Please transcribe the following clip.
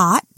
hot